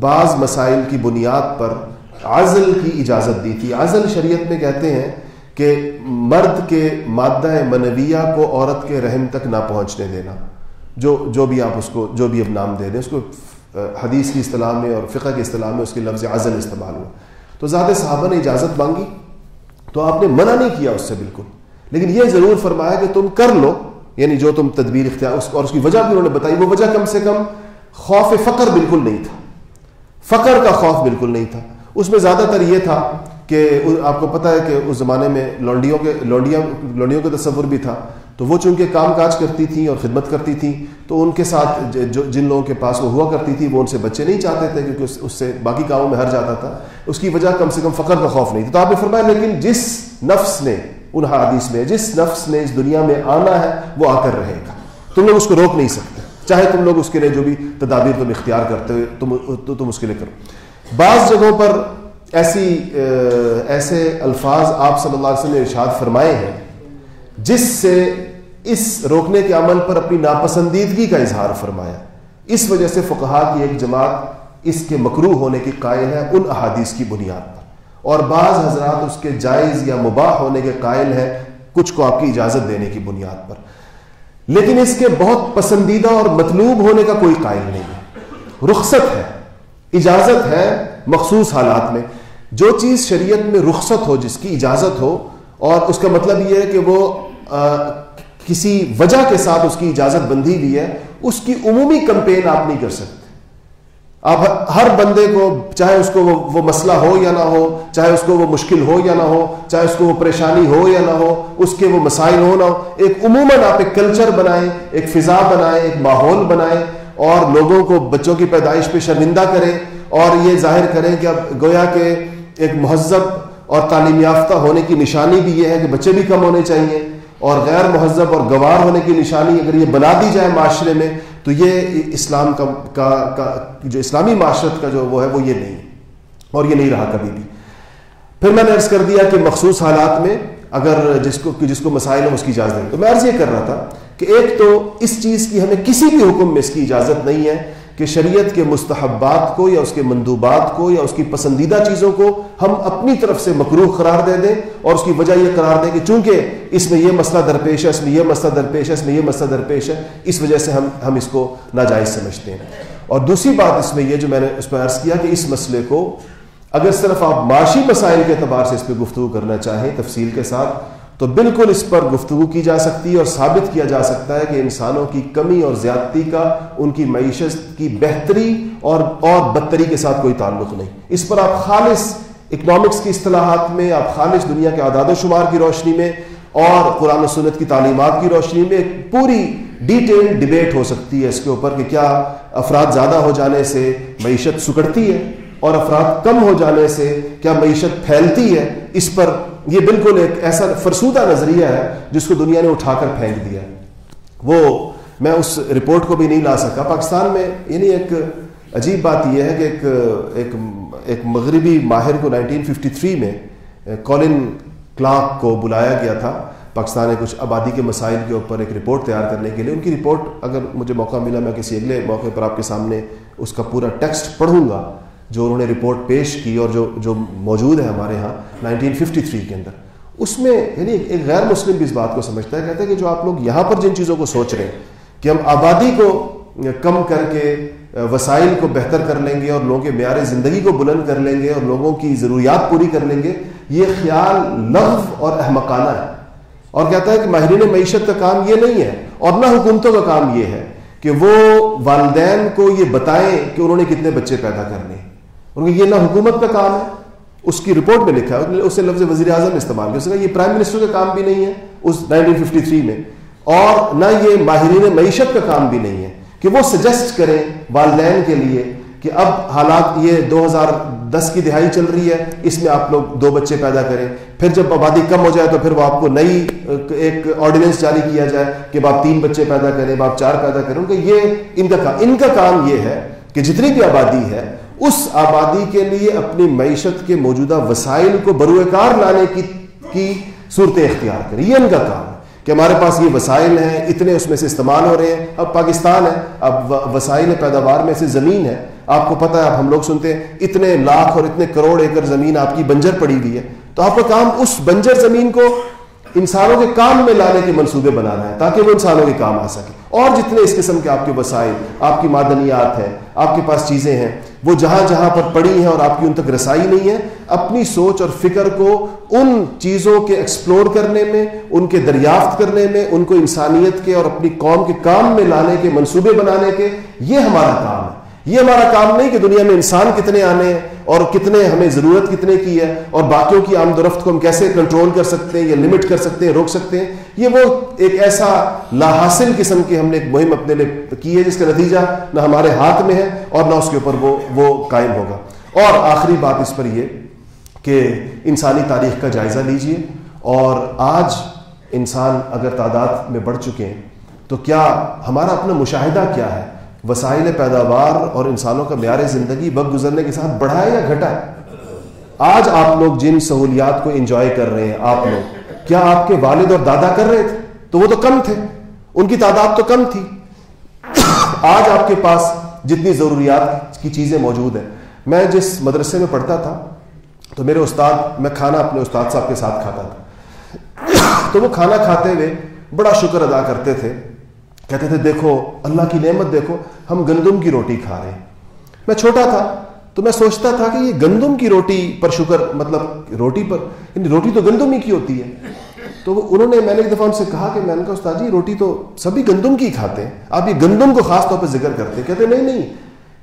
بعض مسائل کی بنیاد پر عزل کی اجازت دی تھی۔ عزل شریعت میں کہتے ہیں کہ مرد کے مادہ منویہ کو عورت کے رحم تک نہ پہنچنے دینا۔ جو جو بھی آپ اس کو جو بھی اب نام دے دیں، اس کو حدیث کی اصطلاح میں اور فقہ کی اصطلاح میں اس کے لفظ عزل استعمال ہوا۔ تو زیادہ صحابہ نے اجازت مانگی۔ تو آپ نے منع نہیں کیا اس سے بالکل۔ لیکن یہ ضرور فرمایا کہ تم کر لو۔ یعنی جو تم تدبیر اختیار اس اور اس کی وجہ بھی انہوں نے بتائی۔ وہ وجہ کم سے کم خوف فقر بالکل نہیں تھا۔ فقر کا خوف بالکل نہیں تھا۔ اس میں زیادہ تر یہ تھا کہ آپ کو پتہ ہے کہ اس زمانے میں لونڈیوں کے لونڈیاں لونڈیوں کا تصور بھی تھا۔ تو وہ چونکہ کام کاج کرتی تھیں اور خدمت کرتی تھیں، تو ان کے ساتھ جو جن لوگوں کے پاس وہ ہوا کرتی تھی، وہ ان سے بچے نہیں چاہتے تھے کیونکہ اس سے باقی کاموں میں ہر جاتا تھا۔ اس کی وجہ کم سے کم فقر کا خوف نہیں تھا۔ تو آپ نے فرمایا، لیکن جس نفس نے ان حادث میں جس نفس نے اس دنیا میں آنا ہے، وہ آ کر رہے گا۔ تم لوگ اس کو روک نہیں سکتے۔ چاہے تم لوگ اس کے لیے جو بھی تدابیر تم اختیار کرتے ہوئے، تم تو تم اس کے لیے کرو۔ بعض جگہوں پر ایسی ایسے الفاظ آپ صلی اللہ علیہ وسلم نے ارشاد فرمائے ہیں، جس سے اس روکنے کے عمل پر اپنی ناپسندیدگی کا اظہار فرمایا۔ اس وجہ سے فقہا کی ایک جماعت اس کے مکرو ہونے کی قائل ہے ان احادیث کی بنیاد پر۔ اور بعض حضرات اس کے جائز یا مباح ہونے کے قائل ہے کچھ کو آپ کی اجازت دینے کی بنیاد پر۔ لیکن اس کے بہت پسندیدہ اور مطلوب ہونے کا کوئی قائل نہیں ہے۔ رخصت ہے۔ اجازت ہے مخصوص حالات میں۔ جو چیز شریعت میں رخصت ہو، جس کی اجازت ہو، اور اس کا مطلب یہ ہے کہ وہ کسی وجہ کے ساتھ اس کی اجازت بندھی بھی ہے، اس کی عمومی کمپین آپ نہیں کر سکتے۔ آپ ہر بندے کو، چاہے اس کو وہ مسئلہ ہو یا نہ ہو، چاہے اس کو وہ مشکل ہو یا نہ ہو، چاہے اس کو وہ پریشانی ہو یا نہ ہو، اس کے وہ مسائل ہو نہ ہو، ایک عموماً آپ ایک کلچر بنائیں، ایک فضا بنائیں، ایک ماحول بنائیں اور لوگوں کو بچوں کی پیدائش پہ شرمندہ کریں اور یہ ظاہر کریں کہ اب گویا کہ ایک مہذب اور تعلیم یافتہ ہونے کی نشانی بھی یہ ہے کہ بچے بھی کم ہونے چاہیے اور غیر مہذب اور گوار ہونے کی نشانی اگر یہ بنا دی جائے معاشرے میں تو یہ اسلام کا کا, کا جو اسلامی معاشرت کا جو وہ ہے وہ یہ نہیں اور یہ نہیں رہا کبھی بھی۔ پھر میں نے عرض کر دیا کہ مخصوص حالات میں اگر جس کو جس کو مسائل ہوں اس کی اجازت نہیں تو میں عرض یہ کر رہا تھا کہ ایک تو اس چیز کی ہمیں کسی بھی حکم میں اس کی اجازت نہیں ہے کہ شریعت کے مستحبات کو یا اس کے مندوبات کو یا اس کی پسندیدہ چیزوں کو ہم اپنی طرف سے مقروح قرار دے دیں اور اس کی وجہ یہ قرار دیں کہ چونکہ اس میں یہ مسئلہ درپیش ہے، اس میں یہ مسئلہ درپیش ہے، اس میں یہ مسئلہ درپیش ہے، اس وجہ سے ہم ہم اس کو ناجائز سمجھتے ہیں۔ اور دوسری بات اس میں یہ جو میں نے اس پر عرض کیا کہ اس مسئلے کو اگر صرف آپ معاشی مسائل کے اعتبار سے اس پہ گفتگو کرنا چاہیں تفصیل کے ساتھ تو بالکل اس پر گفتگو کی جا سکتی ہے اور ثابت کیا جا سکتا ہے کہ انسانوں کی کمی اور زیادتی کا ان کی معیشت کی بہتری اور اور بدتری کے ساتھ کوئی تعلق نہیں۔ اس پر آپ خالص اکنامکس کی اصطلاحات میں، آپ خالص دنیا کے اعداد و شمار کی روشنی میں اور قرآن و سنت کی تعلیمات کی روشنی میں ایک پوری ڈیٹیل ڈبیٹ ہو سکتی ہے اس کے اوپر کہ کیا افراد زیادہ ہو جانے سے معیشت سکڑتی ہے اور افراد کم ہو جانے سے کیا معیشت پھیلتی ہے۔ اس پر یہ بالکل ایک ایسا فرسودہ نظریہ ہے جس کو دنیا نے اٹھا کر پھینک دیا وہ میں اس رپورٹ کو بھی نہیں لا سکا۔ پاکستان میں یعنی ایک عجیب بات یہ ہے کہ ایک ایک ایک مغربی ماہر کو 1953 میں کولن کلاک کو بلایا گیا تھا۔ پاکستان نے کچھ آبادی کے مسائل کے اوپر ایک رپورٹ تیار کرنے کے لیے۔ ان کی رپورٹ اگر مجھے موقع ملا، میں کسی اگلے موقع پر آپ کے سامنے اس کا پورا ٹیکسٹ پڑھوں گا۔ جو انہوں نے رپورٹ پیش کی اور جو جو موجود ہے ہمارے ہاں 1953 کے اندر۔ اس میں یعنی ایک غیر مسلم بھی اس بات کو سمجھتا ہے، کہتا ہے کہ جو آپ لوگ یہاں پر جن چیزوں کو سوچ رہے ہیں کہ ہم آبادی کو کم کر کے وسائل کو بہتر کر لیں گے اور لوگوں کے معیار زندگی کو بلند کر لیں گے اور لوگوں کی ضروریات پوری کر لیں گے، یہ خیال لغو اور احمقانہ ہے۔ اور کہتا ہے کہ ماہرین معیشت کا کام یہ نہیں ہے اور نہ حکومتوں کا کام یہ ہے کہ وہ والدین کو یہ بتائیں کہ انہوں نے کتنے بچے پیدا کرنے ان یہ نہ حکومت کا کام ہے، اس کی رپورٹ میں لکھا ہے، اسے لفظ وزیر اعظم استعمال کیا۔ یہ پرائم منسٹر کا کام بھی نہیں ہے اس 1953 میں۔ اور نہ یہ ماہرین معیشت کا کام بھی نہیں ہے کہ وہ سجیسٹ کریں والدین کے لیے کہ اب حالات یہ دو ہزار دس کی دہائی چل رہی ہے، اس میں آپ لوگ دو بچے پیدا کریں۔ پھر جب آبادی کم ہو جائے تو پھر وہ آپ کو نئی، ایک آرڈیننس جاری کیا جائے کہ آپ تین بچے پیدا کریں آپ چار پیدا کریں۔ کہ یہ، ان کا کام ان کا کام یہ ہے کہ جتنی بھی آبادی ہے اس آبادی کے لیے اپنی معیشت کے موجودہ وسائل کو بروئے کار لانے کی صورتیں اختیار کریں۔ یہ ان کا کام ہے کہ ہمارے پاس یہ وسائل ہیں، اتنے اس میں سے استعمال ہو رہے ہیں۔ اب پاکستان ہے، اب وسائل پیداوار میں سے زمین ہے۔ آپ کو پتہ ہے، اب ہم لوگ سنتے ہیں، اتنے لاکھ اور اتنے کروڑ ایکڑ زمین آپ کی بنجر پڑی ہوئی ہے۔ تو آپ کا کام اس بنجر زمین کو انسانوں کے کام میں لانے کے منصوبے بنانا ہے تاکہ وہ انسانوں کے کام آ سکے۔ اور جتنے اس قسم کے آپ کے وسائل، آپ کی معدنیات ہیں، آپ کے پاس چیزیں ہیں، وہ جہاں جہاں پر پڑی ہیں اور آپ کی ان تک رسائی نہیں ہے، اپنی سوچ اور فکر کو ان چیزوں کے ایکسپلور کرنے میں، ان کے دریافت کرنے میں، ان کو انسانیت کے اور اپنی قوم کے کام میں لانے کے، منصوبے بنانے کے، یہ ہمارا کام ہے۔ یہ ہمارا کام نہیں کہ دنیا میں انسان کتنے آنے ہیں اور کتنے ہمیں ضرورت کتنے کی ہے اور باقیوں کی آمد و رفت کو ہم کیسے کنٹرول کر سکتے ہیں یا لمٹ کر سکتے ہیں، روک سکتے ہیں۔ یہ وہ ایک ایسا لا حاصل قسم کی ہم نے ایک مہم اپنے لیے کی ہے جس کا نتیجہ نہ ہمارے ہاتھ میں ہے اور نہ اس کے اوپر وہ وہ قائم ہوگا۔ اور آخری بات اس پر یہ کہ انسانی تاریخ کا جائزہ لیجیے۔ اور آج انسان اگر تعداد میں بڑھ چکے ہیں تو کیا ہمارا اپنا مشاہدہ کیا ہے؟ وسائل پیداوار اور انسانوں کا معیار زندگی وقت گزرنے کے ساتھ بڑھا ہے یا گھٹا ہے؟ آج آپ لوگ جن سہولیات کو انجوائے کر رہے ہیں، آپ لوگ۔ کیا آپ کے والد اور دادا کر رہے تھے؟ تو وہ تو کم تھے۔ ان کی تعداد تو کم تھی۔ آج آپ کے پاس جتنی ضروریات کی چیزیں موجود ہیں۔ میں جس مدرسے میں پڑھتا تھا، تو میرے استاد، میں کھانا اپنے استاد صاحب کے ساتھ کھاتا تھا۔ تو وہ کھانا کھاتے ہوئے بڑا شکر ادا کرتے تھے۔ کہتے تھے، دیکھو، اللہ کی نعمت دیکھو، ہم گندم کی روٹی کھا رہے ہیں۔ میں چھوٹا تھا، تو میں سوچتا تھا کہ یہ گندم کی روٹی پر شکر مطلب روٹی پر یعنی روٹی تو گندم ہی کی ہوتی ہے۔ تو انہوں نے میں نے ایک دفعہ ان سے کہا کہ میں نے کہا استاد جی روٹی تو سبھی گندم کی کھاتے ہیں۔ آپ یہ گندم کو خاص طور پہ ذکر کرتے ہیں۔ کہتے نہیں نہیں،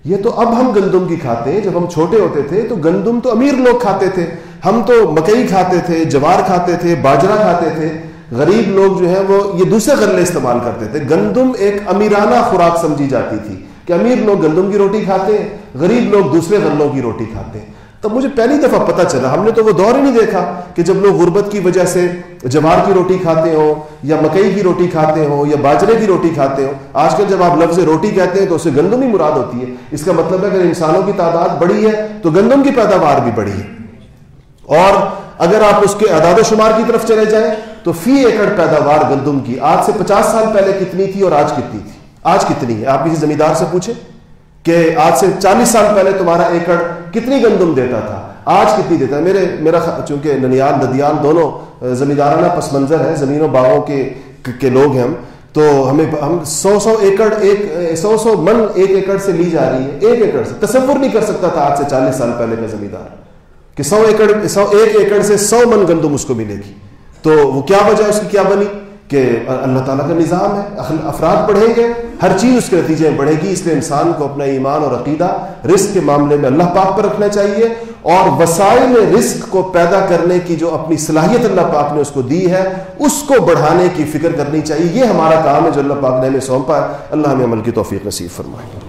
یہ تو اب ہم گندم کی کھاتے ہیں۔ جب ہم چھوٹے ہوتے تھے تو گندم تو امیر لوگ کھاتے تھے۔ ہم تو مکئی کھاتے تھے، جوار کھاتے تھے باجرا کھاتے تھے۔ غریب لوگ جو ہیں وہ یہ دوسرے غلے استعمال کرتے تھے۔ گندم ایک امیرانہ خوراک سمجھی جاتی تھی کہ امیر لوگ گندم کی روٹی کھاتے ہیں، غریب لوگ دوسرے غلوں کی روٹی کھاتے ہیں۔ تب مجھے پہلی دفعہ پتہ چلا، ہم نے تو وہ دور ہی نہیں دیکھا کہ جب لوگ غربت کی وجہ سے جوار کی روٹی کھاتے ہوں یا مکئی کی روٹی کھاتے ہوں یا باجرے کی روٹی کھاتے ہوں آج کل جب آپ لفظ روٹی کہتے ہیں تو اسے گندم ہی مراد ہوتی ہے۔ اس کا مطلب ہے اگر انسانوں کی تعداد بڑی ہے تو گندم کی پیداوار بھی بڑی ہے۔ اور اگر آپ اس کے اعداد و شمار کی طرف چلے جائیں تو فی ایکڑ پیداوار گندم کی۔ آج سے پچاس سال پہلے کتنی تھی اور آج کتنی تھی؟ آج کتنی ہے؟ آپ کسی زمیندار سے پوچھیں۔ کہ آج سے چالیس سال پہلے تمہارا ایکڑ کتنی گندم دیتا تھا؟ آج کتنی دیتا ہے؟ میرے میرا چونکہ ننیال، ندیال دونوں زمیندارانہ پس منظر ہے، زمینوں، باغوں کے کے لوگ ہیں ہم۔ تو ہمیں ہم سو سو ایکڑ، ایک سو سو من ایک ایکڑ سے لی جا رہی ہے۔ ایک ایکڑ سے۔ تصور نہیں کر سکتا تھا آج سے چالیس سال پہلے کا زمیندار کہ سو ایکڑ سو ایک ایکڑ سے سو من گندم اس کو ملے گی۔ تو وہ کیا وجہ اس کی کیا بنی؟ کہ اللہ تعالیٰ کا نظام ہے افراد بڑھیں گے، ہر چیز اس کے نتیجے میں بڑھے گی، اس لیے انسان کو اپنا ایمان اور عقیدہ رزق کے معاملے میں اللہ پاک پر رکھنا چاہیے اور وسائل رزق کو پیدا کرنے کی جو اپنی صلاحیت اللہ پاک نے اس کو دی ہے، اس کو بڑھانے کی فکر کرنی چاہیے۔ یہ ہمارا کام ہے جو اللہ پاک نے ہمیں سونپا ہے۔ اللہ ہمیں عمل کی توفیق نصیب فرمائے۔